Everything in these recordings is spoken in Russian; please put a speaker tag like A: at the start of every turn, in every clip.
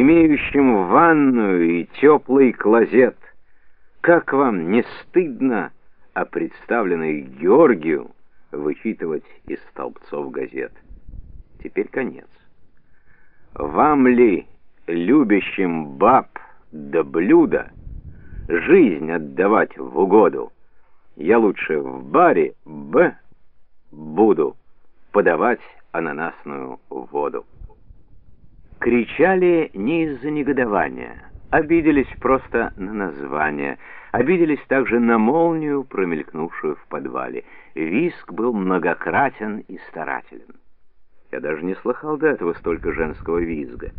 A: имеющим ванную и теплый клозет. Как вам не стыдно о представленной Георгию вычитывать из столбцов газет? Теперь конец. Вам ли, любящим баб да блюда, жизнь отдавать в угоду? Я лучше в баре Б буду подавать ананасную воду. Кричали не из-за негодования, обиделись просто на название, обиделись также на молнию, промелькнувшую в подвале. Виск был многократен и старателен. Я даже не слыхал до этого столько женского визга.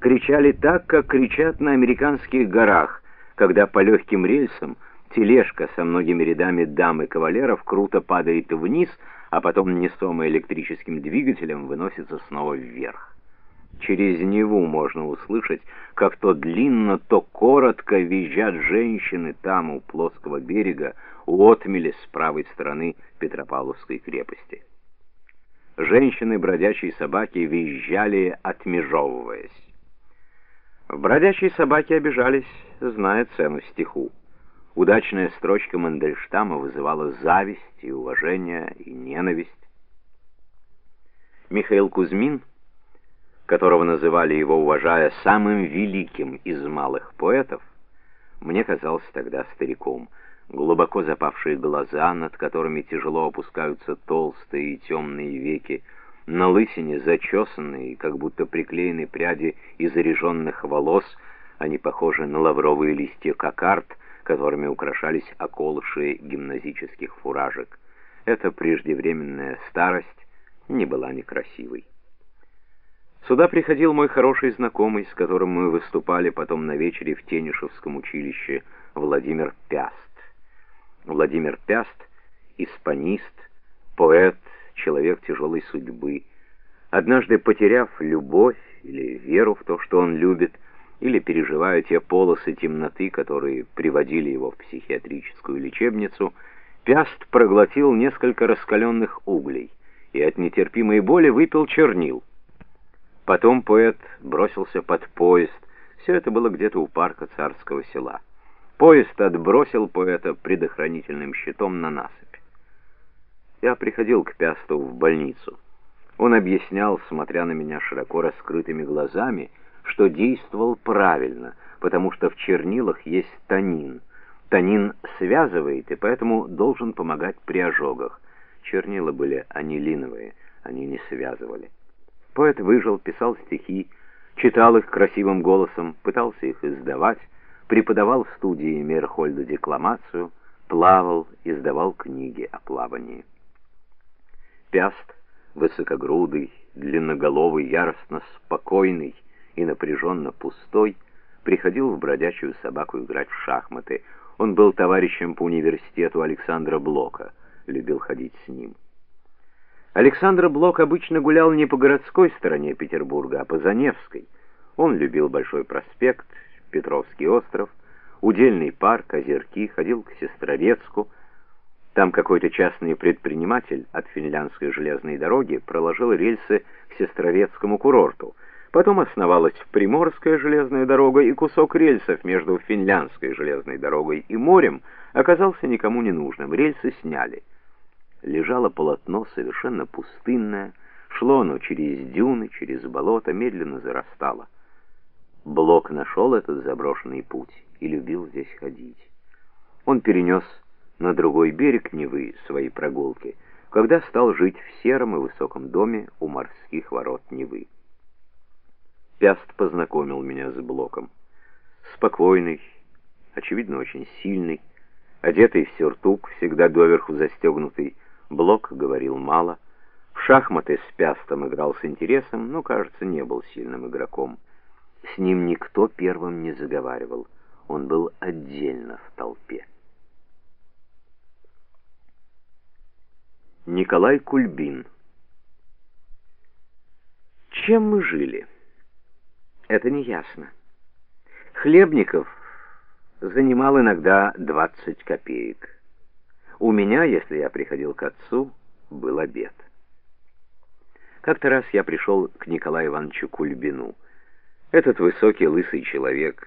A: Кричали так, как кричат на американских горах, когда по легким рельсам тележка со многими рядами дам и кавалеров круто падает вниз, а потом, несомая электрическим двигателем, выносится снова вверх. Через Неву можно услышать, как то длинно, то коротко визжат женщины там, у плоского берега, у отмели с правой стороны Петропавловской крепости. Женщины бродячей собаки визжали, отмежевываясь. В бродячей собаке обижались, зная цену стиху. Удачная строчка Мандельштама вызывала зависть и уважение, и ненависть. Михаил Кузьмин, которого называли его, уважая, самым великим из малых поэтов, мне казался тогда стариком. Глубоко запавшие глаза, над которыми тяжело опускаются толстые и темные веки, на лысине зачесанные, как будто приклеены пряди из заряженных волос, они похожи на лавровые листья кокард — которыми украшались околыши гимназических фуражек. Эта преждевременная старость не была некрасивой. Сюда приходил мой хороший знакомый, с которым мы выступали потом на вечере в Тенишевском училище, Владимир Пяст. Владимир Пяст — испанист, поэт, человек тяжелой судьбы. Однажды потеряв любовь или веру в то, что он любит, или переживая те полосы темноты, которые приводили его в психиатрическую лечебницу, Пяст проглотил несколько раскаленных углей и от нетерпимой боли выпил чернил. Потом поэт бросился под поезд. Все это было где-то у парка царского села. Поезд отбросил поэта предохранительным щитом на насыпь. Я приходил к Пясту в больницу. Он объяснял, смотря на меня широко раскрытыми глазами, что действовал правильно, потому что в чернилах есть танин. Танин связывает и поэтому должен помогать при ожогах. Чернила были анилиновые, они не связывали. Поэт выжил, писал стихи, читал их красивым голосом, пытался их издавать, преподавал в студии Мейерхольда декламацию, плавал, издавал книги о плавании. Пяст, высокогрудый, длинноголовый, яростно спокойный, и напряженно пустой, приходил в бродячую собаку играть в шахматы. Он был товарищем по университету Александра Блока, любил ходить с ним. Александр Блок обычно гулял не по городской стороне Петербурга, а по Заневской. Он любил Большой проспект, Петровский остров, Удельный парк, озерки, ходил к Сестрорецку. Там какой-то частный предприниматель от финляндской железной дороги проложил рельсы к Сестрорецкому курорту — Потом основалась Приморская железная дорога, и кусок рельсов между Финляндской железной дорогой и морем оказался никому не нужным. Рельсы сняли. Лежало полотно совершенно пустынное, шло оно через дюны, через болото, медленно зарастало. Блок нашел этот заброшенный путь и любил здесь ходить. Он перенес на другой берег Невы свои прогулки, когда стал жить в сером и высоком доме у морских ворот Невы. Пяст познакомил меня с Блоком. Спокойный, очевидно, очень сильный, одетый в сюртук, всегда доверху застегнутый. Блок говорил мало. В шахматы с Пястом играл с интересом, но, кажется, не был сильным игроком. С ним никто первым не заговаривал. Он был отдельно в толпе. Николай Кульбин Чем мы жили? Это не ясно. Хлебников занимал иногда 20 копеек. У меня, если я приходил к отцу, был обед. Как-то раз я пришел к Николаю Ивановичу Кульбину. Этот высокий лысый человек